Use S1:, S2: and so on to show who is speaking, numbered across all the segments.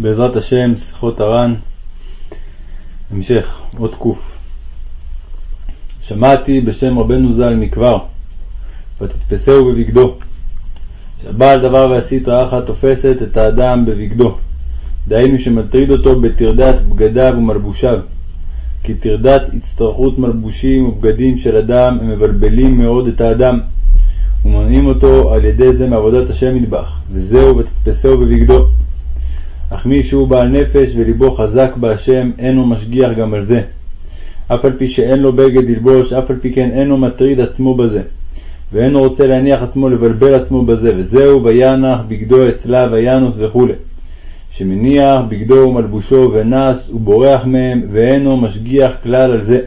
S1: בעזרת השם, שיחות הר"ן, המשך, עוד ק. שמעתי בשם רבנו ז"ל מכבר, ותתפסהו בבגדו, שהבעל דבר ועשית רעך תופסת את האדם בבגדו, דהיינו שמטריד אותו בטרדת בגדיו ומלבושיו, כי טרדת הצטרכות מלבושים ובגדים של אדם הם מבלבלים מאוד את האדם, ומונעים אותו על ידי זה מעבודת השם מטבח, וזהו ותתפסהו בבגדו. אך מי שהוא בעל נפש וליבו חזק בהשם, אינו משגיח גם על זה. אף על פי שאין לו בגד ללבוש, אף על פי כן אינו מטריד עצמו בזה. ואינו רוצה להניח עצמו לבלבל עצמו בזה, וזהו וינח בגדו אצלה וינוס וכו'. שמניח בגדו ומלבושו ונס ובורח מהם, ואינו משגיח כלל על זה.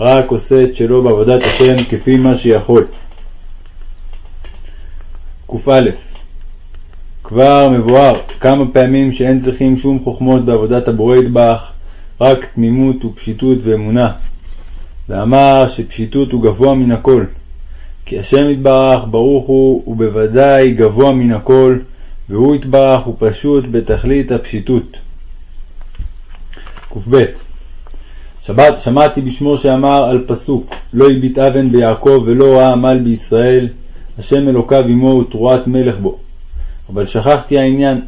S1: רק עושה את שלו בעבודת השם כפי מה שיכול. קא כבר מבואר כמה פעמים שאין צריכים שום חוכמות בעבודת הבורא ידבח, רק תמימות ופשיטות ואמונה. ואמר שפשיטות הוא גבוה מן הכל, כי השם יתברך ברוך הוא ובוודאי גבוה מן הכל, והוא יתברך הוא פשוט בתכלית הפשיטות. קב שבת שמעתי בשמו שאמר על פסוק לא הביט אבן ביעקב ולא ראה עמל בישראל השם אלוקיו עמו ותרועת מלך בו אבל שכחתי העניין.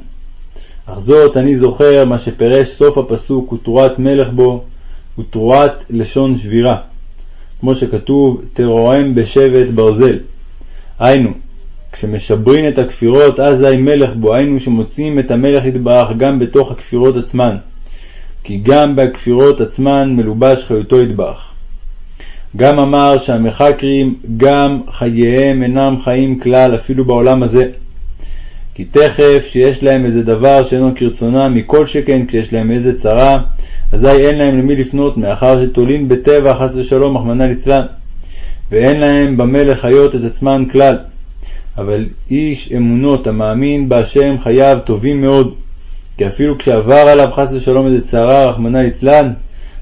S1: אך זאת אני זוכר מה שפירש סוף הפסוק ותרועת מלך בו ותרועת לשון שבירה, כמו שכתוב תרועם בשבט ברזל. היינו, כשמשברין את הכפירות אזי מלך בו, היינו שמוציאים את המלך יתברך גם בתוך הכפירות עצמן, כי גם בכפירות עצמן מלובש חיותו יתברך. גם אמר שהמחקרים גם חייהם אינם חיים כלל אפילו בעולם הזה. כי תכף שיש להם איזה דבר שאינו כרצונם, מכל שכן כשיש להם איזה צרה, אזי אין להם למי לפנות, מאחר שתולים בטבע חס ושלום, רחמנא ליצלן, ואין להם במה לחיות את עצמם כלל. אבל איש אמונות המאמין בהשם חייו טובים מאוד, כי אפילו כשעבר עליו חס ושלום איזה צרה, רחמנא ליצלן,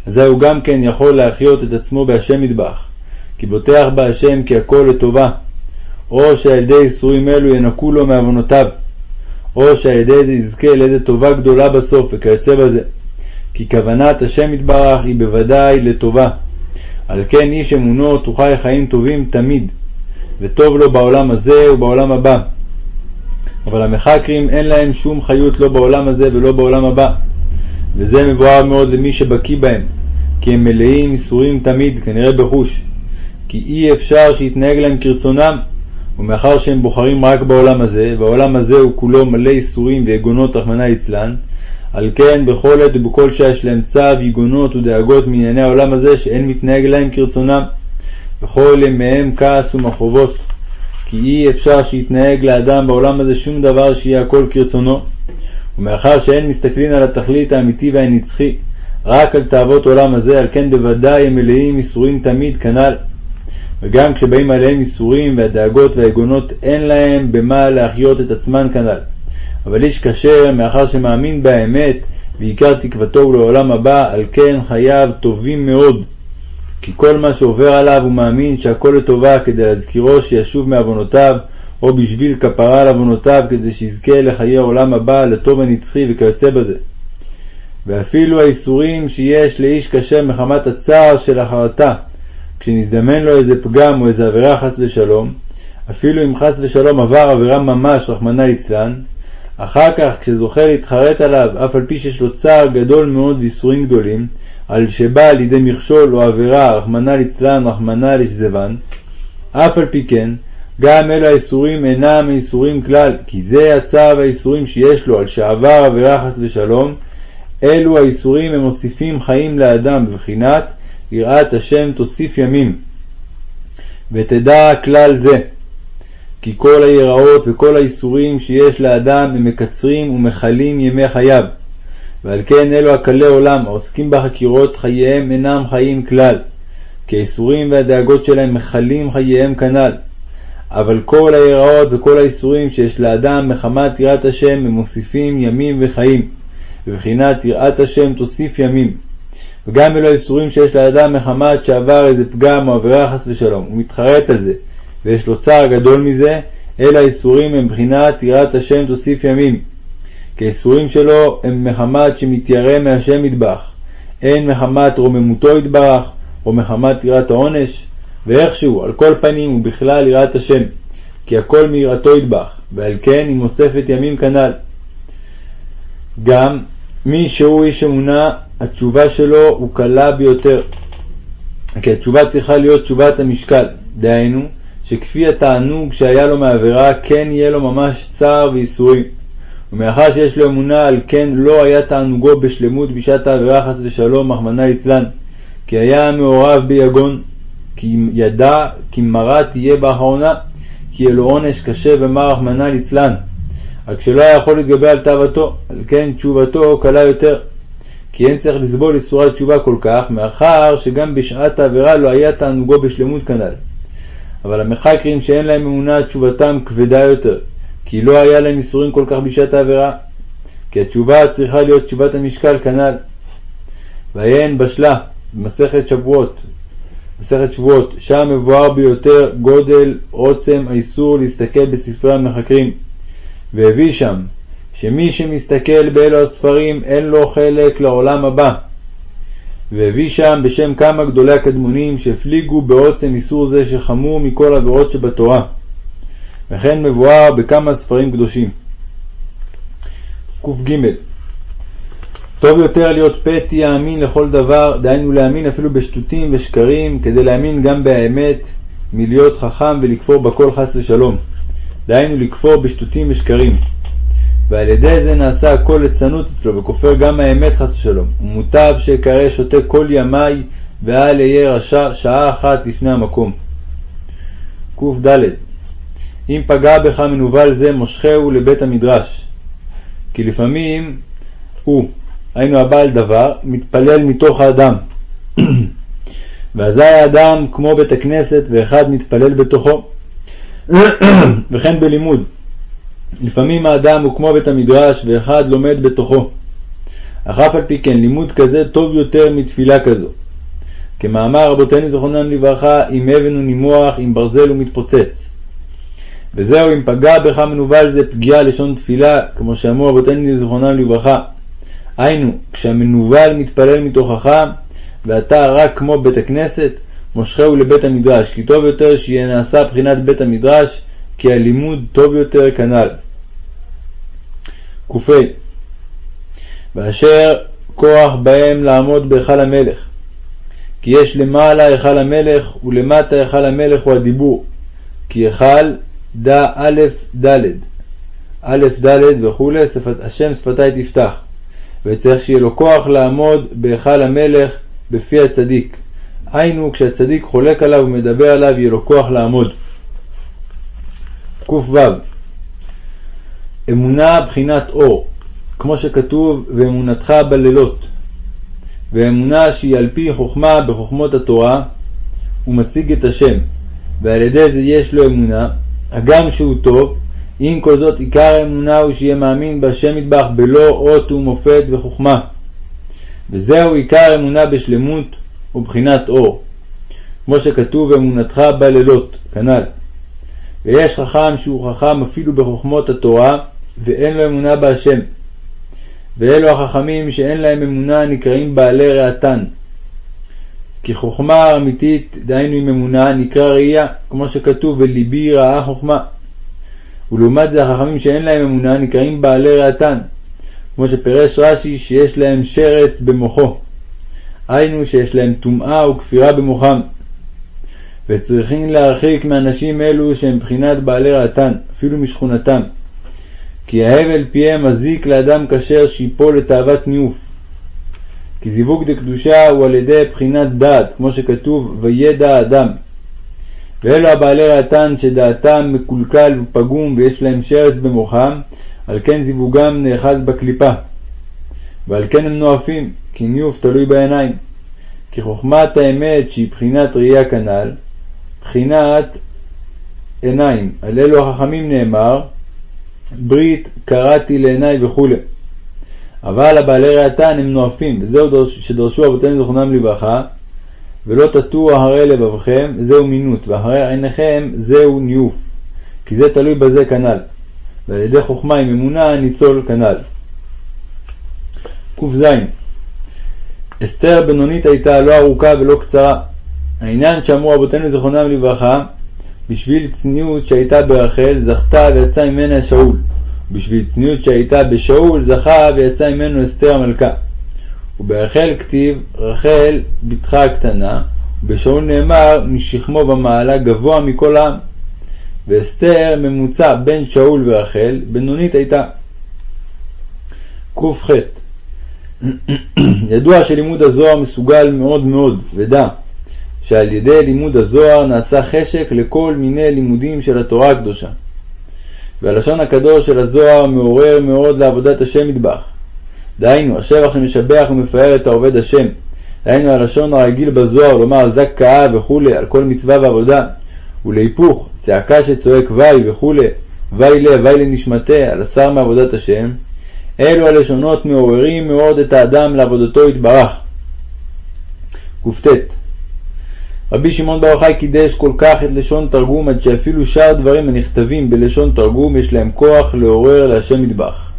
S1: אזי הוא גם כן יכול להחיות את עצמו בהשם מטבח, כי בוטח בהשם כי הכל לטובה, או שעל ידי איסורים אלו ינקו לו מעוונותיו, או שעל ידי זה יזכה לאיזה טובה גדולה בסוף, וכיוצא בזה. כי כוונת השם יתברך היא בוודאי לטובה. על כן איש אמונו תוכל חיים טובים תמיד, וטוב לו בעולם הזה ובעולם הבא. אבל המחקרים אין להם שום חיות לא בעולם הזה ולא בעולם הבא, וזה מבואר מאוד למי שבקיא בהם, כי הם מלאים ייסורים תמיד, כנראה בחוש, כי אי אפשר שיתנהג להם כרצונם, ומאחר שהם בוחרים רק בעולם הזה, והעולם הזה הוא כולו מלא ייסורים ויגונות רחמנא ליצלן, על כן בכל עת ובכל שעה יש להם צו, יגונות ודאגות מענייני העולם הזה, שאין מתנהג להם כרצונם. וכל ימיהם כעס ומחובות, כי אי אפשר שיתנהג לאדם בעולם הזה שום דבר שיהיה הכל כרצונו. ומאחר שאין מסתכלין על התכלית האמיתי והנצחי, רק על תאוות עולם הזה, על כן בוודאי הם מלאים ייסורים תמיד כנ"ל. וגם כשבאים עליהם ייסורים והדאגות והיגונות אין להם במה להחיות את עצמן כנ"ל. אבל איש כשר, מאחר שמאמין באמת, ועיקר תקוותו הוא לעולם הבא, על כן חייו טובים מאוד. כי כל מה שעובר עליו הוא מאמין שהכל לטובה כדי להזכירו שישוב מעוונותיו, או בשביל כפרה על עוונותיו, כדי שיזכה לחיי העולם הבא, לטוב הנצחי וכיוצא בזה. ואפילו האיסורים שיש לאיש כשר מחמת הצער של החרטה, כשנזדמן לו איזה פגם או איזה עבירה חס ושלום, אפילו אם חס ושלום עבר עבירה ממש, רחמנא ליצלן, אחר כך כשזוכה להתחרט עליו, אף על פי שיש לו צער גדול מאוד ואיסורים גדולים, על שבא לידי מכשול או עבירה, רחמנא ליצלן, רחמנא לשזבן, אף על פי כן, גם אלו האיסורים אינם איסורים כלל, כי זה הצער והאיסורים שיש לו על שעבר עבירה חס ושלום, אלו האיסורים הם מוסיפים חיים לאדם בבחינת יראת השם תוסיף ימים. ותדע כלל זה, כי כל היראות וכל האיסורים שיש לאדם הם מקצרים ומכלים ימי חייו. ועל כן אלו הקלי עולם העוסקים בחקירות חייהם אינם חיים כלל, כי האיסורים והדאגות שלהם מכלים חייהם כנ"ל. אבל כל היראות וכל האיסורים שיש לאדם מחמת יראת השם הם מוסיפים ימים וחיים, ובחינת יראת השם תוסיף ימים. וגם אלו האיסורים שיש לאדם מחמת שעבר איזה פגם או עבירה חס ושלום, הוא מתחרט על זה, ויש לו צער גדול מזה, אלא האיסורים הם בחינת יראת השם תוסיף ימים. כי האיסורים שלו הם מחמת שמתיירא מהשם מטבח, הן מחמת רוממותו יתברך, או מחמת יראת העונש, ואיכשהו, על כל פנים ובכלל יראת השם, כי הכל מיראתו ידבח, ועל כן היא מוספת ימים כנ"ל. גם מי שהוא איש אמונה, התשובה שלו הוא קלה ביותר, כי התשובה צריכה להיות תשובת המשקל, דהיינו, שכפי התענוג שהיה לו מעבירה, כן יהיה לו ממש צער וייסורים. ומאחר שיש לו אמונה, על כן לא היה תענוגו בשלמות בשעת העבירה חס ושלום, מחמנה ליצלן, כי היה מעורב ביגון, כי ידע כי מרה תהיה באחרונה, כי יהיה לו עונש קשה ומר רחמנא ליצלן, רק שלא היה יכול להתגבר על תאוותו, על כן תשובתו קלה יותר. כי אין צריך לסבול איסורי תשובה כל כך, מאחר שגם בשעת העבירה לא היה תענוגו בשלמות כנ"ל. אבל המחקרים שאין להם אמונה תשובתם כבדה יותר, כי לא היה להם איסורים כל כך בשעת העבירה. כי התשובה צריכה להיות תשובת המשקל כנ"ל. ויהן בשלה במסכת שבועות, מסכת שבועות, שם מבואר ביותר גודל עוצם האיסור להסתכל בספרי המחקרים, והביא שם שמי שמסתכל באלו הספרים אין לו חלק לעולם הבא. והביא שם בשם כמה גדולי הקדמונים שהפליגו בעוצם איסור זה שחמור מכל עבירות שבתורה. וכן מבואר בכמה ספרים קדושים. קג טוב יותר להיות פתי האמין לכל דבר, דהיינו להאמין אפילו בשטותים ושקרים, כדי להאמין גם באמת, מלהיות חכם ולכפור בכל חס ושלום. דהיינו לכפור בשטותים ושקרים. ועל ידי זה נעשה הכל ליצנות אצלו, וכופר גם האמת חס ושלום. ומוטב שיקרא שותה כל ימי, ואל יהיה רשע שעה אחת לפני המקום. קד אם פגע בך מנוול זה, מושכהו לבית המדרש. כי לפעמים הוא, היינו הבעל דבר, מתפלל מתוך האדם. ואזי האדם כמו בית הכנסת ואחד מתפלל בתוכו. וכן בלימוד. לפעמים האדם הוא כמו בית המדרש ואחד לומד בתוכו. אך אף על פי כן לימוד כזה טוב יותר מתפילה כזו. כמאמר רבותינו זכרונם לברכה, אם אבן הוא נימוח, אם ברזל הוא מתפוצץ. וזהו אם פגע בך מנוול זה פגיעה לשון תפילה, כמו שאמרו רבותינו זכרונם לברכה. היינו, כשהמנוול מתפלל מתוכך, ואתה רק כמו בית הכנסת, מושכהו לבית המדרש, כי טוב יותר שיהיה נעשה בחינת בית המדרש, כי הלימוד טוב יותר כנ"ל. ק. ואשר כוח בהם לעמוד בהיכל המלך, כי יש למעלה היכל המלך ולמטה היכל המלך הוא הדיבור, כי היכל דה א' ד', א' ד' וכו', השם שפתי תפתח. וצריך שיהיה לו כוח לעמוד בהיכל המלך בפי הצדיק. היינו, כשהצדיק חולק עליו ומדבר עליו, יהיה לו כוח לעמוד. קו אמונה בחינת אור, כמו שכתוב, ואמונתך בלילות. ואמונה שהיא על פי חוכמה בחוכמות התורה, הוא משיג את השם, ועל ידי זה יש לו אמונה, הגם שהוא טוב, עם כל זאת עיקר האמונה הוא שיהיה מאמין בהשם מטבח בלא אות ומופת וחוכמה. וזהו עיקר אמונה בשלמות ובחינת אור. כמו שכתוב אמונתך בלילות, כנ"ל. ויש חכם שהוא חכם אפילו בחוכמות התורה, ואין לו אמונה בהשם. ואלו החכמים שאין להם אמונה נקראים בעלי רעתן. כי חוכמה אמיתית, דהיינו עם אמונה, נקרא ראייה, כמו שכתוב, ולבי ראה חוכמה. ולעומת זה החכמים שאין להם אמונה נקראים בעלי רעתן, כמו שפירש רש"י שיש להם שרץ במוחו, היינו שיש להם טומאה וכפירה במוחם, וצריכים להרחיק מאנשים אלו שהם בחינת בעלי רעתן, אפילו משכונתם, כי ההבל פיהם מזיק לאדם כשר שיפול לתאוות ניאוף. כי זיווג דקדושה הוא על ידי בחינת דעת, כמו שכתוב, וידע האדם. ואלו הבעלי רעתן שדעתם מקולקל ופגום ויש להם שרץ במוחם, על כן זיווגם נאחז בקליפה. ועל כן הם נואפים, כי ניוף תלוי בעיניים. כי חוכמת האמת שהיא בחינת ראייה כנ"ל, בחינת עיניים. על אלו החכמים נאמר, ברית קראתי לעיניי וכו'. אבל הבעלי ראתן הם נואפים, וזהו שדרשו אבותינו זכרונם לברכה, ולא תטו אחרי לבבכם, זהו מינות, ואחרי עיניכם, זהו ניוף. כי זה תלוי בזה כנ"ל. ועל ידי חוכמה עם אמונה ניצול כנ"ל. ק"ז אסתר בינונית הייתה לא ארוכה ולא קצרה. העניין שאמרו רבותינו זיכרונם לברכה, בשביל צניעות שהייתה ברחל זכתה ויצא ממנה שאול, בשביל צניעות שהייתה בשאול זכה ויצא ממנו אסתר המלכה. וברחל כתיב רחל בתך הקטנה, ובשאול נאמר משכמו במעלה גבוה מכל העם. ואסתר ממוצע בין שאול ורחל, בינונית הייתה. ק"ח ידוע שלימוד הזוהר מסוגל מאוד מאוד, ודע שעל ידי לימוד הזוהר נעשה חשק לכל מיני לימודים של התורה הקדושה. והלשון הקדוש של הזוהר מעורר מאוד לעבודת השם מטבח. דהיינו, השבח שמשבח ומפאר את העובד השם. דהיינו הלשון הרגיל בזוהר לומר זק קאה וכולי על כל מצווה ועבודה, ולהיפוך, צעקה שצועק וי וכולי, וי לה וי לנשמתה על השר מעבודת השם, אלו הלשונות מעוררים מאוד את האדם לעבודתו יתברך. קט רבי שמעון בר יוחאי קידש כל כך את לשון תרגום עד שאפילו שאר דברים הנכתבים בלשון תרגום יש להם כוח לעורר להשם מטבח.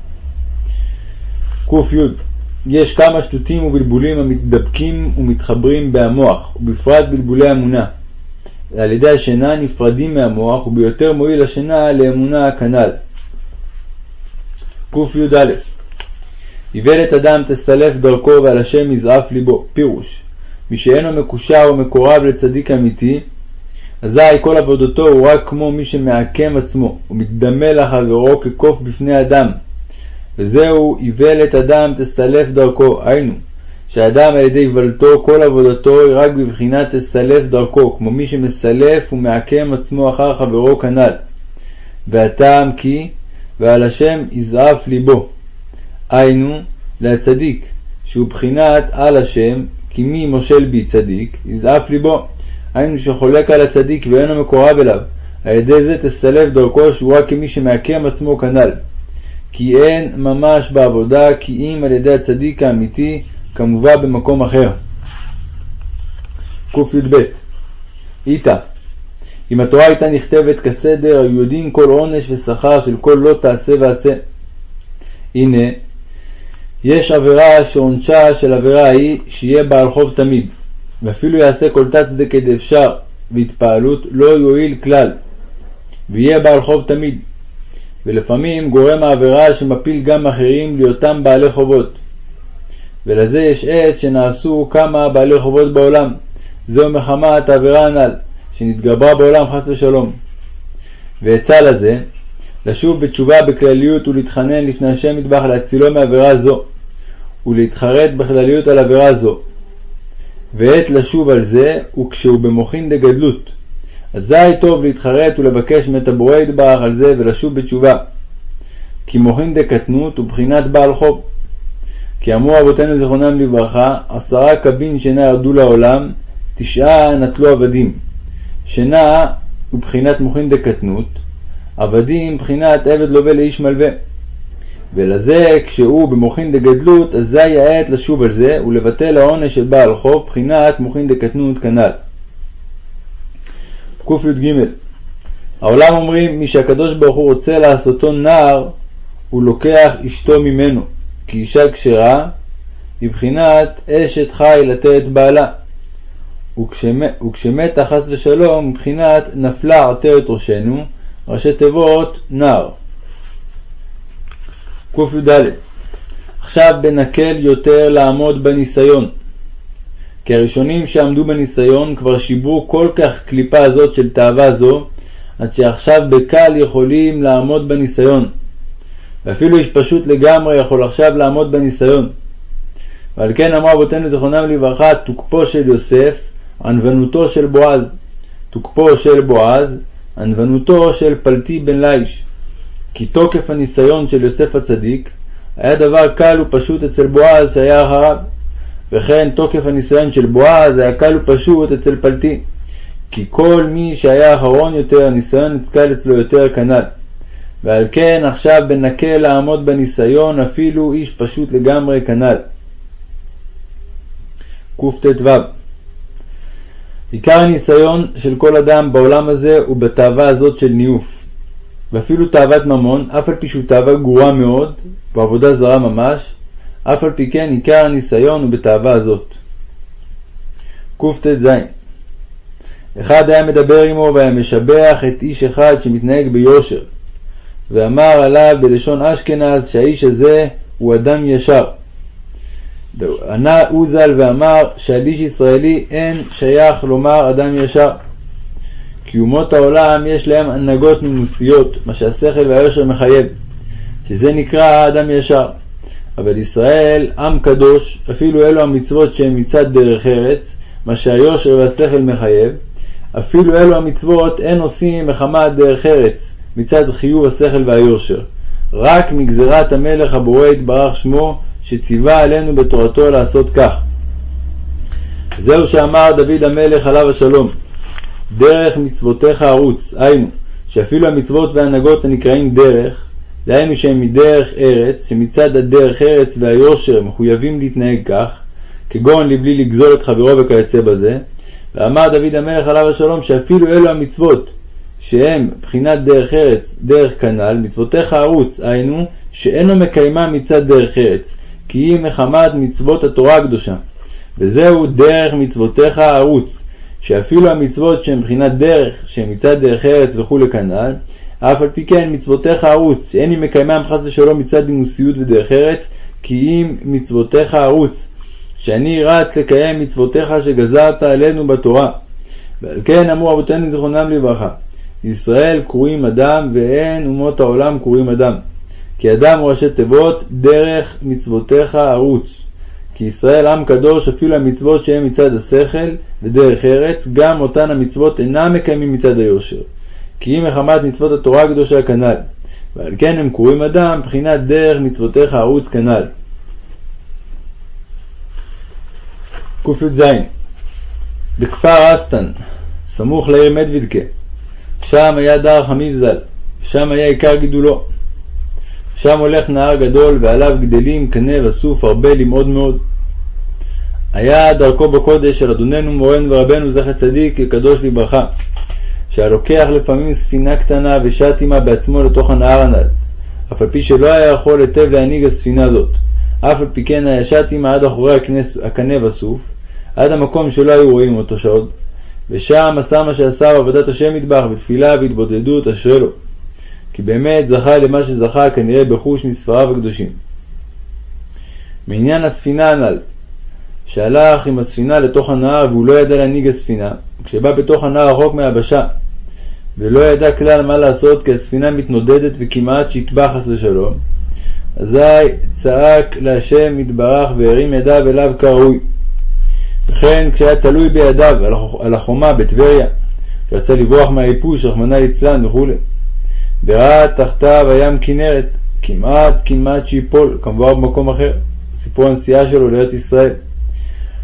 S1: קי יש כמה שטותים ובלבולים המתדבקים ומתחברים בהמוח, ובפרט בלבולי אמונה. על ידי השינה נפרדים מהמוח, וביותר מועיל השינה לאמונה הכנ"ל. קי"א איוולת אדם תסלף דרכו ועל השם יזעף ליבו. פירוש מי שאינו מקושר ומקורב לצדיק אמיתי, אזי כל עבודתו הוא רק כמו מי שמעקם עצמו, ומתדמה לחברו כקוף בפני אדם. וזהו איוולת אדם תסלף דרכו, היינו, שאדם על ידי איוולתו כל עבודתו היא רק בבחינת תסלף דרכו, כמו מי שמסלף ומעקם עצמו אחר חברו כנ"ל. והטעם כי ועל השם יזעף ליבו. היינו, להצדיק, שהוא בחינת על השם, כי מי מושל בי צדיק, יזעף ליבו. היינו שחולק על הצדיק ואינו מקורב אליו, על ידי זה תסלף דרכו שהוא רק כמי שמעקם עצמו כנ"ל. כי אין ממש בעבודה כי אם על ידי הצדיק האמיתי כמובא במקום אחר. קי"ב איתה אם התורה הייתה נכתבת כסדר, היו יודעים כל עונש ושכר של כל לא תעשה ועשה. הנה, יש עבירה שעונשה של עבירה ההיא שיהיה בעל חוב תמיד, ואפילו יעשה כל תצדקה דאפשר, והתפעלות לא יועיל כלל, ויהיה בעל חוב תמיד. ולפעמים גורם העבירה שמפיל גם אחרים להיותם בעלי חובות. ולזה יש עת שנעשו כמה בעלי חובות בעולם, זהו מחמת העבירה הנ"ל, שנתגברה בעולם חס ושלום. ועצה לזה, לשוב בתשובה בכלליות ולהתחנן לפני השם מטבח להצילו מעבירה זו, ולהתחרט בכלליות על עבירה זו. ועת לשוב על זה הוא כשהוא במוחין דגדלות. אזי טוב להתחרט ולבקש מאת הבורא יתברך על זה ולשוב בתשובה. כי מוחין דקטנות הוא בחינת בעל חוב. כי אמרו אבותינו זיכרונם לברכה, עשרה קבין שינה ירדו לעולם, תשעה נטלו עבדים. שינה הוא בחינת מוחין דקטנות, עבדים בחינת עבד לווה לאיש מלווה. ולזה כשהוא במוחין דגדלות, אזי העת לשוב על זה ולבטל העונש של בעל חוב, בחינת מוחין דקטנות כנ"ל. קי"ג העולם אומרים, מי שהקדוש ברוך הוא רוצה לעשותו נער, הוא לוקח אשתו ממנו, כי אישה כשרה היא בחינת אשת חי לתת בעלה. וכשמתה חס ושלום, מבחינת נפלה עטרת ראשנו, ראשי תיבות נער. קי"ד עכשיו בנקל יותר לעמוד בניסיון. כי הראשונים שעמדו בניסיון כבר שיברו כל כך קליפה הזאת של תאווה זו, עד שעכשיו בקל יכולים לעמוד בניסיון. ואפילו איש פשוט לגמרי יכול עכשיו לעמוד בניסיון. ועל כן אמרו אבותינו זכרונם לברכה, תוקפו של יוסף, ענוונותו של בועז. תוקפו של בועז, ענוונותו של פלטי בן ליש. כי תוקף הניסיון של יוסף הצדיק היה דבר קל ופשוט אצל בועז שהיה אחריו. וכן תוקף הניסיון של בועז היה קל ופשוט אצל פלטי. כי כל מי שהיה אחרון יותר, הניסיון נתקל אצלו יותר כנ"ל. ועל כן עכשיו בנקל לעמוד בניסיון אפילו איש פשוט לגמרי כנ"ל. קט"ו עיקר הניסיון של כל אדם בעולם הזה הוא בתאווה הזאת של ניאוף. ואפילו תאוות ממון, אף על פי שהוא תאווה גרועה מאוד, בעבודה זרה ממש, אף על פי כן עיקר הניסיון הוא בתאווה הזאת. קט"ז אחד היה מדבר עמו והיה משבח את איש אחד שמתנהג ביושר, ואמר עליו בלשון אשכנז שהאיש הזה הוא אדם ישר. ענה עוזל ואמר שעל איש ישראלי אין שייך לומר אדם ישר. כי אומות העולם יש להם הנהגות נימוסיות, מה שהשכל והיושר מחייב, שזה נקרא האדם ישר. אבל ישראל עם קדוש, אפילו אלו המצוות שהן מצד דרך ארץ, מה שהיושר והשכל מחייב, אפילו אלו המצוות אין עושים מחמת דרך ארץ, מצד חיוב השכל והיושר, רק מגזירת המלך הבורא יתברך שמו, שציווה עלינו בתורתו לעשות כך. זהו שאמר דוד המלך עליו השלום, דרך מצוותיך ערוץ, היינו, שאפילו המצוות וההנהגות הנקראים דרך, דהיינו שהם מדרך ארץ, שמצד הדרך ארץ והיושר מחויבים להתנהג כך, כגון לבלי לגזול את חברו וכיוצא בזה, ואמר דוד המלך עליו השלום שאפילו אלו המצוות שהם בחינת דרך ארץ, דרך כנ"ל, מצוותיך ערוץ, היינו, שאינו מקיימה מצד דרך ארץ, כי היא מחמת מצוות התורה הקדושה. וזהו דרך מצוותיך ערוץ, שאפילו המצוות שהן מבחינת דרך, שהן מצד דרך ארץ וכולי כנ"ל, אף על פי כן מצוותיך ערוץ, שאין היא מקיימם חס ושלום מצד נימוסיות ודרך ארץ, כי אם מצוותיך ערוץ, שאני רץ לקיים מצוותיך שגזרת עלינו בתורה. ועל כן אמרו אבותינו זיכרונם לברכה, ישראל קרויים אדם ואין אומות העולם קרויים אדם. כי אדם ראשי תיבות דרך מצוותיך ערוץ. כי ישראל עם קדוש אפילו המצוות שהן מצד השכל ודרך ארץ, גם אותן המצוות אינם מקיימים מצד היושר. כי אם מחמת מצוות התורה הקדושה כנ"ל. ועל כן הם קרויים אדם מבחינת דרך מצוותיך ערוץ כנ"ל. קי"ז בכפר אסטן, סמוך לעיר מדוידקה, שם היה דר חמיב ז"ל, שם היה עיקר גידולו. שם הולך נהר גדול ועליו גדלים קנה וסוף הרבה למאוד מאוד. היה דרכו בקודש של אדוננו מורנו ורבנו זכר צדיק קדוש לברכה, שהלוקח לפעמים ספינה קטנה ושט עמה בעצמו לתוך הנהר הנ"ל, אף על פי שלא היה יכול היטב להנהיג הספינה זאת, אף על פי כן היה שט עמה עד אחורי הקנה וסוף, עד המקום שלא היו רואים אותו שעוד, ושם עשה מה שעשה בעבודת השם מטבח, בתפילה והתבודדות אשרי לו. כי באמת זכה למה שזכה כנראה בחוש מספריו הקדושים. מעניין הספינה הנ"ל, שהלך עם הספינה לתוך הנהר והוא לא ידע להנהיג הספינה, כשבא בתוך הנהר רחוק מהיבשה, ולא ידע כלל מה לעשות כי הספינה מתנודדת וכמעט שיטבע חס ושלום, אזי צעק להשם יתברך והרים ידיו אליו כראוי. וכן כשהיה תלוי בידיו על החומה בטבריה, כשרצה לברוח מהיפוש, רחמנא ליצלן וכו'. וראה תחתיו הים כנרת, כמעט כמעט שיפול, כמובן במקום אחר, סיפור הנסיעה שלו לארץ ישראל.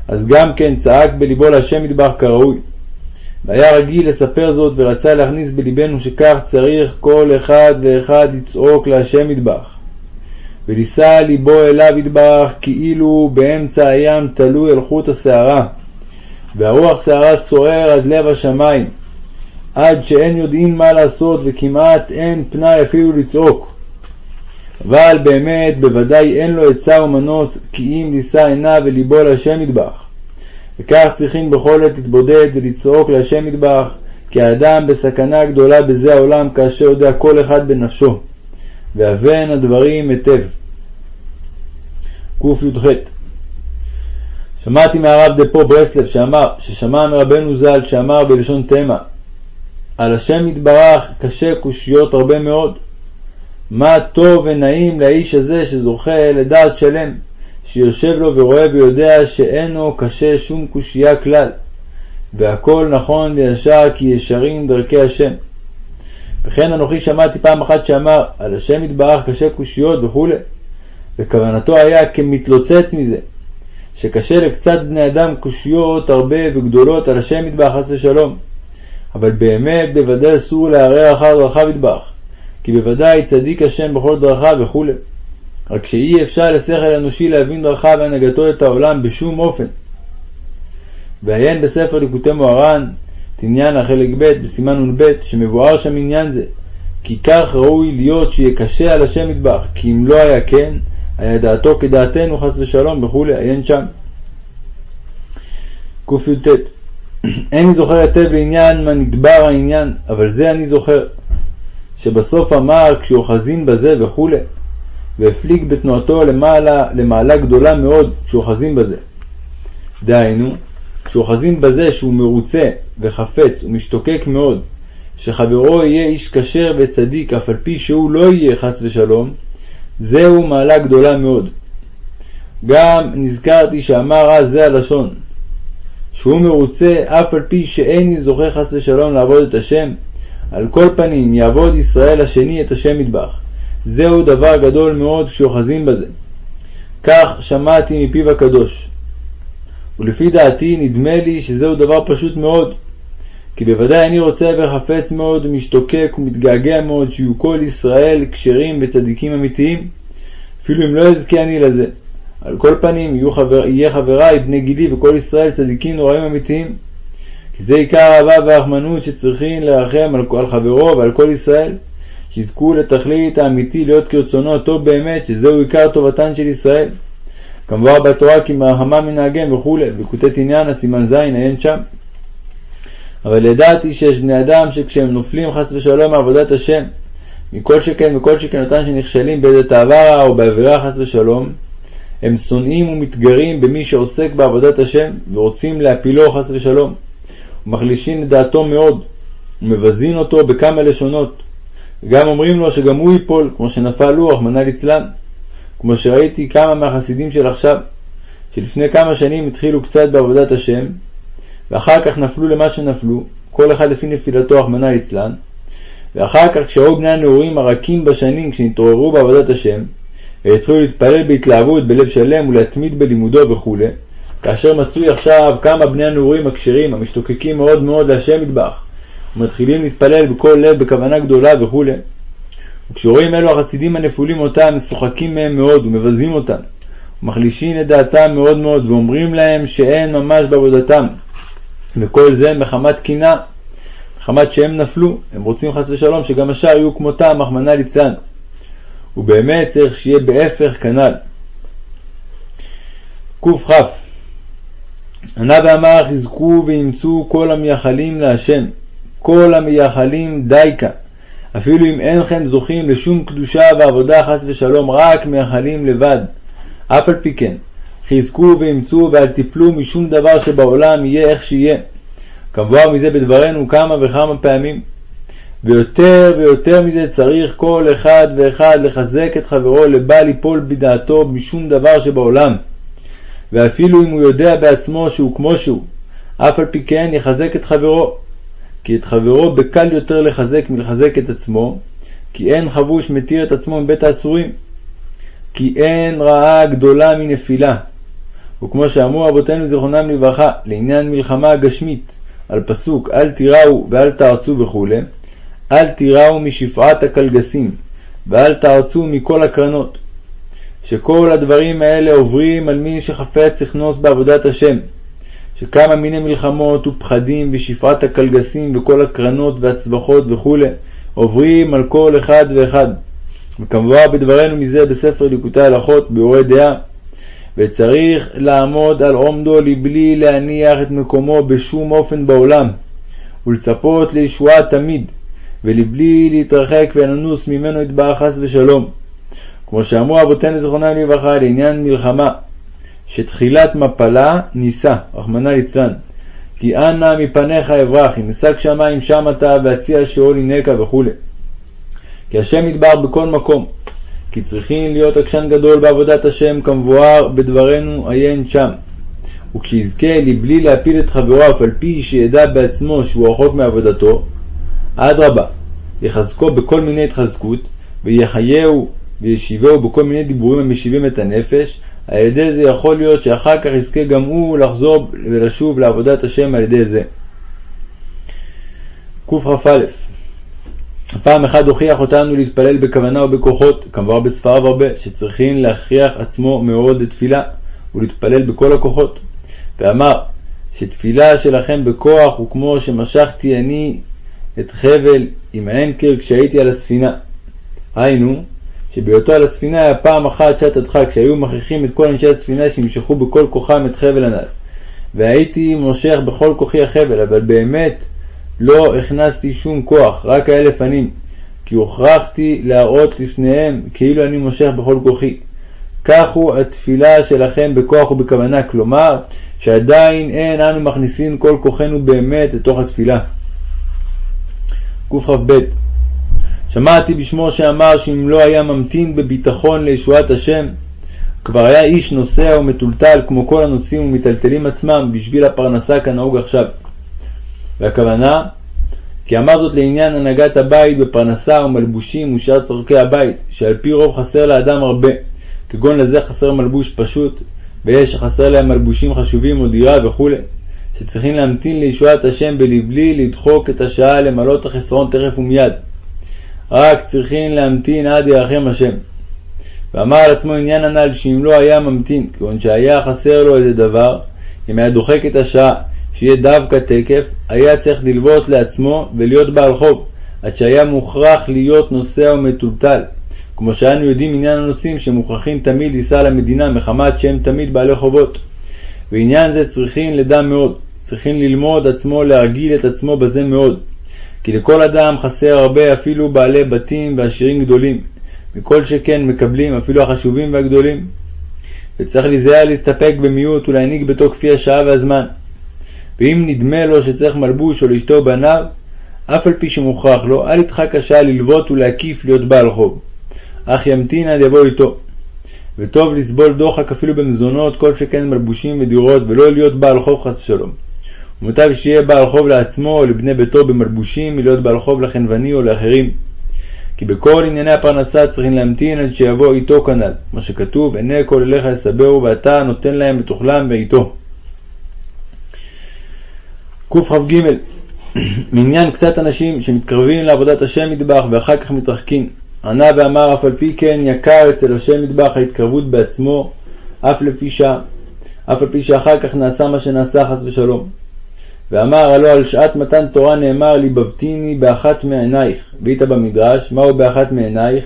S1: אז גם כן צעק בליבו להשם מטבח כראוי. והיה רגיל לספר זאת ורצה להכניס בלבנו שכך צריך כל אחד ואחד לצעוק להשם מטבח. ולישא ליבו אליו יתברך כאילו באמצע הים תלוי אל חוט השערה, והרוח שערה סוער עד לב השמיים, עד שאין יודעים מה לעשות וכמעט אין פנאי אפילו לצעוק. אבל באמת בוודאי אין לו עצה ומנוס כי אם לישא עיניו וליבו להשם יתברך. וכך צריכים בכל עת להתבודד ולצעוק להשם יתברך, כי האדם בסכנה גדולה בזה העולם כאשר יודע כל אחד בנפשו. ואבן הדברים היטב. קי"ח שמעתי מהרב דפו ברסלב שאמר, ששמע מרבנו ז"ל שאמר בלשון תמה, על השם יתברך קשה קושיות הרבה מאוד. מה טוב ונעים לאיש הזה שזוכה לדעת שלם, שיושב לו ורואה ויודע שאינו קשה שום קושייה כלל, והכל נכון וישר כי ישרים דרכי השם. וכן אנוכי שמעתי פעם אחת שאמר על השם יתברך קשה קושיות וכו', וכוונתו היה כמתלוצץ מזה, שקשה לקצת בני אדם קושיות הרבה וגדולות על השם יתברך חס ושלום, אבל באמת בוודאי אסור לערער אחר דרכיו יתברך, כי בוודאי צדיק השם בכל דרכיו וכו'. רק שאי אפשר לשכל אנושי להבין דרכיו והנהגתו את העולם בשום אופן. ועיין בספר ליקוטי מוהר"ן, תניאנה חלק ב' בסימן נ"ב, שמבואר שם עניין זה, כי כך ראוי להיות שיהיה קשה על השם מטבח, כי אם לא היה כן, היה דעתו כדעתנו חס ושלום וכולי, עיין שם. קי"ט איני זוכר היטב לעניין מה נדבר העניין, אבל זה אני זוכר, שבסוף אמר כשאוחזין בזה וכולי, והפליג בתנועתו למעלה, למעלה גדולה מאוד כשאוחזין בזה. דהיינו, כשאוחזין בזה שהוא מרוצה וחפץ ומשתוקק מאוד, שחברו יהיה איש כשר וצדיק אף על פי שהוא לא יהיה חס ושלום, זהו מעלה גדולה מאוד. גם נזכרתי שאמר אז זה הלשון, שהוא מרוצה אף על פי שאיני זוכה חס ושלום לעבוד את השם, על כל פנים יעבוד ישראל השני את השם מטבח. זהו דבר גדול מאוד כשאוחזים בזה. כך שמעתי מפיו הקדוש. ולפי דעתי נדמה לי שזהו דבר פשוט מאוד, כי בוודאי אני רוצה וחפץ מאוד ומשתוקק ומתגעגע מאוד שיהיו כל ישראל כשרים וצדיקים אמיתיים, אפילו אם לא אזכה אני לזה. על כל פנים יהיו חבר, יהיה חבריי בני גילי וכל ישראל צדיקים נוראים אמיתיים. כי זה עיקר האהבה והרחמנות שצריכים לרחם על, על חברו ועל כל ישראל, שיזכו לתכלית האמיתי להיות כרצונו הטוב באמת, שזהו עיקר טובתן של ישראל. כמובן בתורה כי מרחמה מנהגם וכולי, בקוטט עניין הסימן ז' עיין שם. אבל ידעתי שיש בני אדם שכשהם נופלים חס ושלום מעבודת השם, מכל שכן וכל שכן אותן שנכשלים באיזה רעה או בעבירה חס ושלום, הם שונאים ומתגרים במי שעוסק בעבודת השם ורוצים להפילו חס ושלום, ומחלישים את דעתו מאוד, ומבזין אותו בכמה לשונות, וגם אומרים לו שגם הוא ייפול, כמו שנפל הוא, רחמנא ליצלן, כמו שראיתי כמה מהחסידים של עכשיו, שלפני כמה שנים התחילו קצת בעבודת השם, ואחר כך נפלו למה שנפלו, כל אחד לפי נפילתו, רחמנא ליצלן, ואחר כך כשראו בני הנעורים הרכים בשנים כשנתעוררו בעבודת השם, והתחילו להתפלל בהתלהבות בלב שלם ולהתמיד בלימודו וכו', כאשר מצוי עכשיו כמה בני הנעורים הכשרים המשתוקקים מאוד מאוד להשם מטבח, ומתחילים להתפלל בכל לב בכוונה גדולה וכו', וכשרואים אלו החסידים הנפולים אותם, משוחקים מהם מאוד ומבזים אותם, ומחלישים את דעתם מאוד מאוד, ואומרים להם שאין ממש בעבודתם, וכל זה מחמת קינה, מחמת שהם נפלו, הם רוצים חס ושלום שגם השאר יהיו כמותם, רחמנא ליצלן. ובאמת צריך שיהיה בהפך כנ"ל. קכ ענה ואמר חזקו ואימצו כל המייחלים להשם, כל המייחלים דייקה, אפילו אם אין כן זוכים לשום קדושה ועבודה חס ושלום, רק מייחלים לבד. אף על פי כן, חזקו ואימצו ואל תיפלו משום דבר שבעולם יהיה איך שיהיה. כמבואר מזה בדברנו כמה וכמה פעמים. ויותר ויותר מזה צריך כל אחד ואחד לחזק את חברו לבל ליפול בדעתו משום דבר שבעולם. ואפילו אם הוא יודע בעצמו שהוא כמו שהוא, אף על פי כן יחזק את חברו. כי את חברו בקל יותר לחזק מלחזק את עצמו, כי אין חבוש מתיר את עצמו מבית האסורים. כי אין רעה גדולה מנפילה. וכמו שאמרו רבותינו זיכרונם לברכה, לעניין מלחמה הגשמית, על פסוק אל תיראו ואל תערצו וכו', אל תיראו משפעת הקלגסים, ואל תערצו מכל הקרנות. שכל הדברים האלה עוברים על מי שחפץ לכנוס בעבודת השם, שכמה מיני מלחמות ופחדים ושפעת הקלגסים וכל הקרנות והצווחות וכו' עוברים על כל אחד ואחד. וכמובן בדברנו מזה בספר ליקוטי הלכות באורי דעה, וצריך לעמוד על עומדו לבלי להניח את מקומו בשום אופן בעולם, ולצפות לישועה תמיד, ולבלי להתרחק ולנוס ממנו יתברך חס ושלום. כמו שאמרו אבותינו זכרונם לברכה לעניין מלחמה, שתחילת מפלה נישא, רחמנא ליצלן. כי אנא מפניך אברח, אם אשג שמים שם אתה, ואציע שאול הינקה וכו'. כי השם ידבר בכל מקום. כי צריכים להיות עקשן גדול בעבודת השם כמבואר בדברנו עיין שם. וכשיזכה לבלי להפיל את חברו אף על פי שידע בעצמו שהוא רחוק מעבודתו, אדרבה, יחזקו בכל מיני התחזקות, ויחייהו וישיבהו בכל מיני דיבורים המשיבים את הנפש, על ידי זה יכול להיות שאחר כך יזכה גם הוא לחזור ולשוב לעבודת השם על ידי זה. קכ"א פעם אחת הוכיח אותנו להתפלל בכוונה ובכוחות, כמובן בספריו הרבה, שצריכים להכריח עצמו מאוד לתפילה ולהתפלל בכל הכוחות. ואמר שתפילה שלכם בכוח הוא כמו שמשכתי אני את חבל עם האנקר כשהייתי על הספינה. היינו, שבהיותו על הספינה היה פעם אחת שעת הדחק, שהיו מכריחים את כל אנשי הספינה שימשכו בכל כוחם את חבל הנ"ל. והייתי מושך בכל כוחי החבל, אבל באמת לא הכנסתי שום כוח, רק היה לפנים, כי הוכרחתי להראות לפניהם כאילו אני מושך בכל כוחי. כך הוא התפילה שלכם בכוח ובכוונה, כלומר, שעדיין אין אנו מכניסים כל כוחנו באמת לתוך התפילה. קכ"ב. שמעתי בשמו שאמר שאם לא היה ממתין בביטחון לישועת השם, כבר היה איש נוסע ומטולטל כמו כל הנוסעים ומטלטלים עצמם בשביל הפרנסה כנהוג עכשיו. והכוונה, כי אמר זאת לעניין הנהגת הבית בפרנסה ומלבושים ושאר צורכי הבית, שעל פי רוב חסר לאדם הרבה, כגון לזה חסר מלבוש פשוט, ויש שחסר להם מלבושים חשובים או דירה וכו', שצריכים להמתין לישועת השם בלבלי לדחוק את השעה למלות החסרון תכף ומיד. רק צריכים להמתין עד ירחם השם. ואמר על עצמו עניין הנ"ל שאם לא היה ממתין, כיוון שהיה חסר לו איזה דבר, אם היה דוחק את השעה שיהיה דווקא תקף, היה צריך ללוות לעצמו ולהיות בעל חוב, עד שהיה מוכרח להיות נוסע ומטולטל, כמו שאנו יודעים עניין הנוסעים שמוכרחים תמיד לנסוע למדינה מחמת שהם תמיד בעלי חובות. ועניין זה צריכים לדע מאוד, צריכים ללמוד עצמו להרגיל את עצמו בזה מאוד. כי לכל אדם חסר הרבה אפילו בעלי בתים ועשירים גדולים, מכל שכן מקבלים אפילו החשובים והגדולים. וצריך להיזהר להסתפק במיעוט ולהנהיג בתו כפי השעה והזמן. ואם נדמה לו שצריך מלבוש או לאשתו בניו, אף על פי שמוכרח לו, אל ידחק השעה ללוות ולהקיף להיות בעל חוב. אך ימתין עד יבוא איתו. וטוב לסבול דוחק אפילו במזונות, כל שכן מלבושים ודירות, ולא להיות בעל חוב חס ושלום. ומוטב שיהיה בעל חוב לעצמו או לבני ביתו במלבושים, מלהיות בעל חוב לחנווני או לאחרים. כי בכל ענייני הפרנסה צריכים להמתין עד שיבוא איתו כנ"ל, כמו שכתוב, עיני כל אליך יסברו ואתה נותן להם בתוכלם ואיתו. קכ"ג מעניין קצת אנשים שמתקרבים לעבודת השם מטבח ואחר כך מתרחקים. ענה ואמר אף על פי כן יקר אצל השם מטבח ההתקרבות בעצמו אף לפי שעה, אף על פי שאחר כך נעשה מה שנעשה חס ושלום. ואמר הלא על שעת מתן תורה נאמר ליבבתיני באחת מעינייך, ואית במדרש, מהו באחת מעינייך?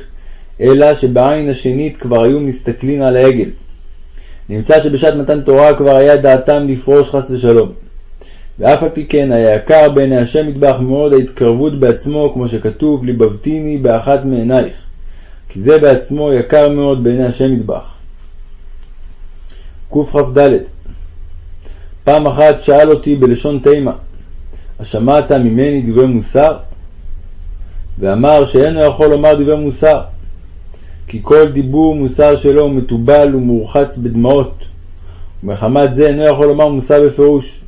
S1: אלא שבעין השנית כבר היו מסתכלים על העגל. נמצא שבשעת מתן תורה כבר היה דעתם לפרוש חס ושלום. ואף על פי כן היה יקר בעיני השם מטבח מאוד ההתקרבות בעצמו, כמו שכתוב, ליבבתיני באחת מעינייך. כי זה בעצמו יקר מאוד בעיני השם מטבח. קכ"ד פעם אחת שאל אותי בלשון תימה, השמעת ממני דברי מוסר? ואמר שאינו יכול לומר דברי מוסר, כי כל דיבור מוסר שלו הוא מתובל ומורחץ בדמעות, ומחמת זה אינו יכול לומר מוסר בפירוש.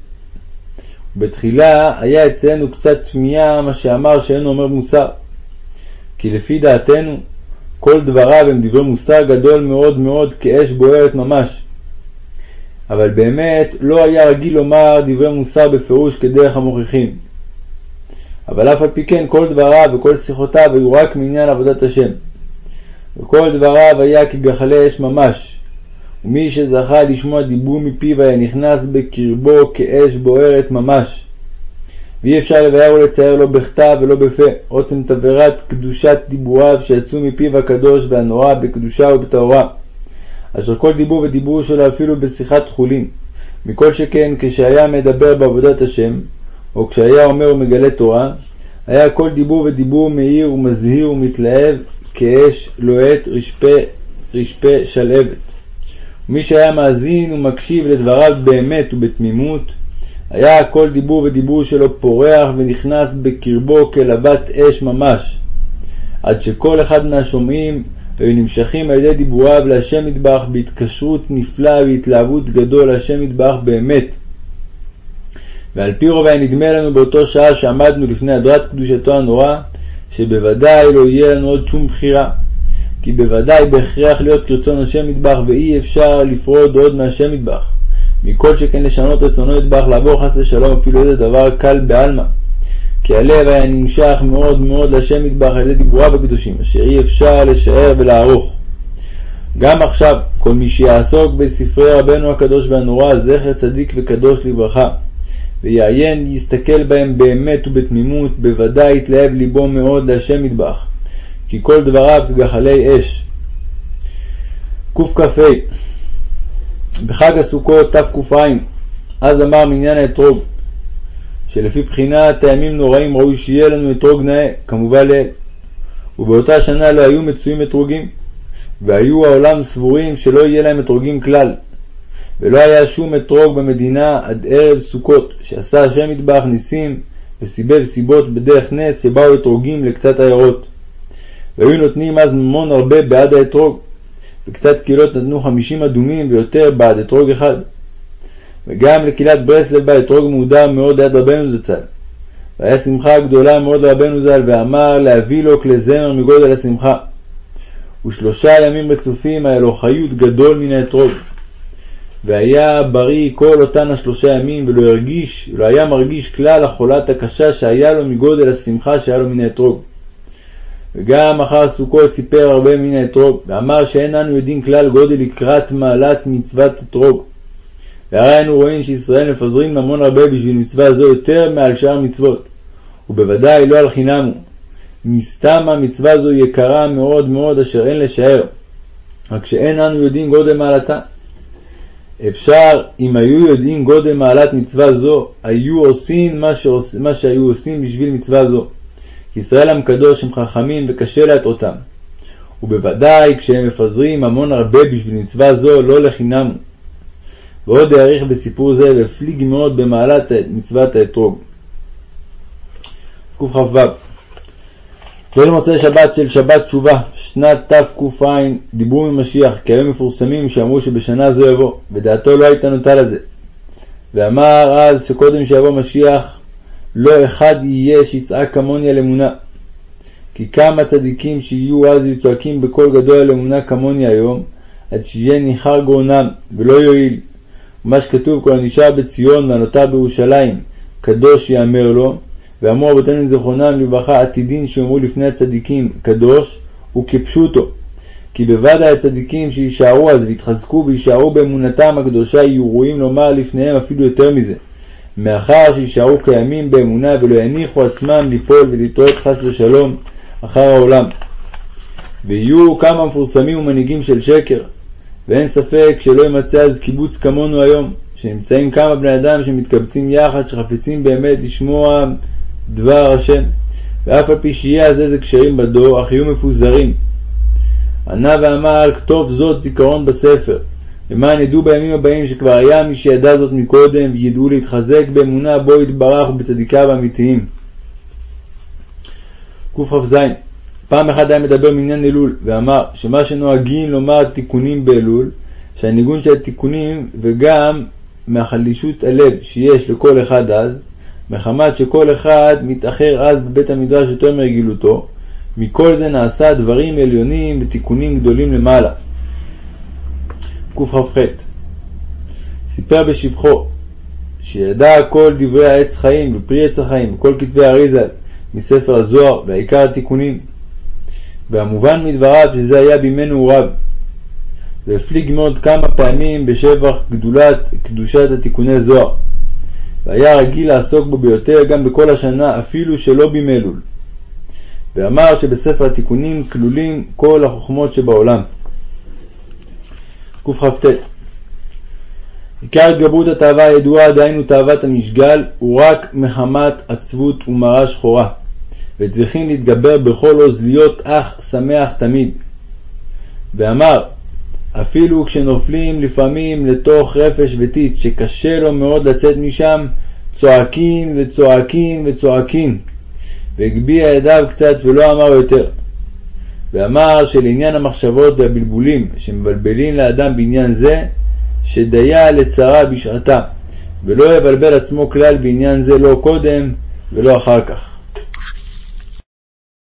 S1: בתחילה היה אצלנו קצת תמיהה מה שאמר שאינו אומר מוסר, כי לפי דעתנו כל דבריו הם דברי מוסר גדול מאוד מאוד כאש בוערת ממש, אבל באמת לא היה רגיל לומר דברי מוסר בפירוש כדרך המוכיחים. אבל אף על פי כן כל דבריו וכל שיחותיו היו רק מעניין עבודת השם. וכל דבריו היה כגחלי אש ממש, ומי שזכה לשמוע דיבור מפיו היה נכנס בקרבו כאש בוערת ממש. ואי אפשר לבאר ולצייר לא בכתב ולא בפה, עוצם תבערת קדושת דיבוריו שיצאו מפיו הקדוש והנורא בקדושה ובטהרה. אשר כל דיבור ודיבור שלו אפילו בשיחת חולין, מכל שכן כשהיה מדבר בעבודת השם, או כשהיה אומר ומגלה תורה, היה כל דיבור ודיבור מאיר ומזהיר ומתלהב כאש לוהט רשפה, רשפה שלהבת. ומי שהיה מאזין ומקשיב לדבריו באמת ובתמימות, היה כל דיבור ודיבור שלו פורח ונכנס בקרבו כלבת אש ממש, עד שכל אחד מהשומעים והיו נמשכים על ידי דיבוריו להשם מטבח בהתקשרות נפלאה והתלהבות גדול להשם מטבח באמת. ועל פי רוב היה נדמה לנו באותו שעה שעמדנו לפני הדרת קדושתו הנורא, שבוודאי לא יהיה לנו עוד שום בחירה. כי בוודאי בהכרח להיות כרצון השם מטבח, ואי אפשר לפרוד עוד מהשם מטבח. מכל שכן לשנות רצונו מטבח, לעבור חס ושלום אפילו איזה דבר קל בעלמא. כי הלב היה נמשך מאוד מאוד להשם מטבח על ידי דיבוריו הקדושים, אשר אי אפשר לשער ולערוך. גם עכשיו, כל מי שיעסוק בספרי רבנו הקדוש והנורא, זכר צדיק וקדוש לברכה, ויעיין, יסתכל בהם באמת ובתמימות, בוודאי יתלהב ליבו מאוד להשם מטבח, כי כל דבריו כגחלי אש, קכ"ה בחג הסוכות תק"ע אז אמר מניין האתרוג שלפי בחינת הימים נוראים ראוי שיהיה לנו אתרוג נאה כמובן לעיל ובאותה שנה לא היו מצויים אתרוגים והיו העולם סבורים שלא יהיה להם אתרוגים כלל ולא היה שום אתרוג במדינה עד ערב סוכות שעשה השם מטבח ניסים וסיבב סיבות בדרך נס שבאו אתרוגים לקצת עיירות והיו נותנים אז ממון הרבה בעד האתרוג וקצת קהילות נתנו חמישים אדומים ויותר בעד אתרוג אחד. וגם לקהילת ברסלב בא אתרוג מהודר מאוד ליד רבנו זצ"ל. והיה שמחה גדולה מאוד לרבנו ז"ל, ואמר להביא לו כלי זמר מגודל השמחה. ושלושה ימים רצופים היה לו חיות גדול מן האתרוג. והיה בריא כל אותן השלושה ימים, ולא הרגיש, ולא היה מרגיש כלל החולת הקשה שהיה לו מגודל השמחה שהיה לו מן האתרוג. וגם אחר סוכות סיפר הרבה מן האתרוג, ואמר שאין אנו יודעים כלל גודל לקראת מעלת מצוות אתרוג. והרי אנו רואים שישראל מפזרים ממון הרבה בשביל מצווה זו יותר מעל שאר מצוות, ובוודאי לא על חינם הוא. מסתם המצווה זו יקרה מאוד מאוד אשר אין לשער, רק שאין אנו יודעים גודל מעלתה. אפשר, אם היו יודעים גודל מעלת מצווה זו, היו עושים מה, שעוש, מה שהיו עושים בשביל מצווה זו. ישראל עם קדוש הם חכמים וקשה להטעותם. ובוודאי כשהם מפזרים המון הרבה בשביל מצווה זו לא לחינם. ועוד יאריך בסיפור זה והפליג מאוד במעלת מצוות האתרוג. קכ"ו ליל מוצאי שבת של שבת תשובה, שנת תק"ע, דיברו ממשיח, כי היו מפורסמים שאמרו שבשנה זו יבוא, ודעתו לא הייתה נוטה לזה. ואמר אז שקודם שיבוא משיח, לא אחד יהיה שיצעק כמוני על אמונה. כי כמה צדיקים שיהיו אז וצועקים בקול גדול על אמונה כמוני היום, עד שיהיה ניחר גרונם, ולא יועיל. מה שכתוב כל הנשאר בציון והנותר בירושלים, קדוש יאמר לו, ואמרו רבותינו זיכרונם לברכה עתידין שאומרו לפני הצדיקים קדוש, וכפשוטו. כי בוודאי הצדיקים שיישארו אז ויתחזקו ויישארו באמונתם הקדושה יהיו ראויים לומר לפניהם אפילו יותר מזה. מאחר שישארו קיימים באמונה ולא יניחו עצמם ליפול ולטעות חס ושלום אחר העולם. ויהיו כמה מפורסמים ומנהיגים של שקר, ואין ספק שלא יימצא אז קיבוץ כמונו היום, שנמצאים כמה בני אדם שמתקבצים יחד, שחפצים באמת לשמוע דבר השם, ואף על פי שיהיה אז איזה קשרים בדור, אך יהיו מפוזרים. ענה ואמר, כתוב זאת זיכרון בספר, למען ידעו בימים הבאים שכבר היה מי שידע זאת מקודם, וידעו להתחזק באמונה בו יתברך ובצדיקיו האמיתיים. קכ"ז פעם אחת היה מדבר מעניין אלול, ואמר שמה שנוהגים לומר תיקונים באלול, שהניגון של התיקונים וגם מהחלישות הלב שיש לכל אחד אז, מחמת שכל אחד מתאחר אז בבית המדרש יותר מרגילותו, מכל זה נעשה דברים עליונים ותיקונים גדולים למעלה. קכ"ח סיפר בשבחו שידע כל דברי העץ חיים ופרי עץ החיים וכל כתבי אריזה מספר הזוהר והעיקר התיקונים. והמובן מדבריו שזה היה בימי נעוריו. והפליג מאוד כמה פעמים בשבח גדולת קדושת התיקוני זוהר. והיה רגיל לעסוק בו ביותר גם בכל השנה אפילו שלא בימי אלול. ואמר שבספר התיקונים כלולים כל החוכמות שבעולם. קכ"ט עיקר התגברות התאווה הידועה, דהיינו תאוות המשגל, הוא רק מחמת עצבות ומרה שחורה, וצריכים להתגבר בכל עוז להיות אך שמח תמיד. ואמר, אפילו כשנופלים לפעמים לתוך רפש וטיט, שקשה לו מאוד לצאת משם, צועקין וצועקין וצועקין, והגביה ידיו קצת ולא אמר יותר. ואמר שלעניין המחשבות והבלבולים שמבלבלים לאדם בעניין זה, שדיה לצרה בשעתה, ולא יבלבל עצמו כלל בעניין זה לא קודם ולא אחר כך.